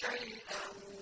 شَيْئًا.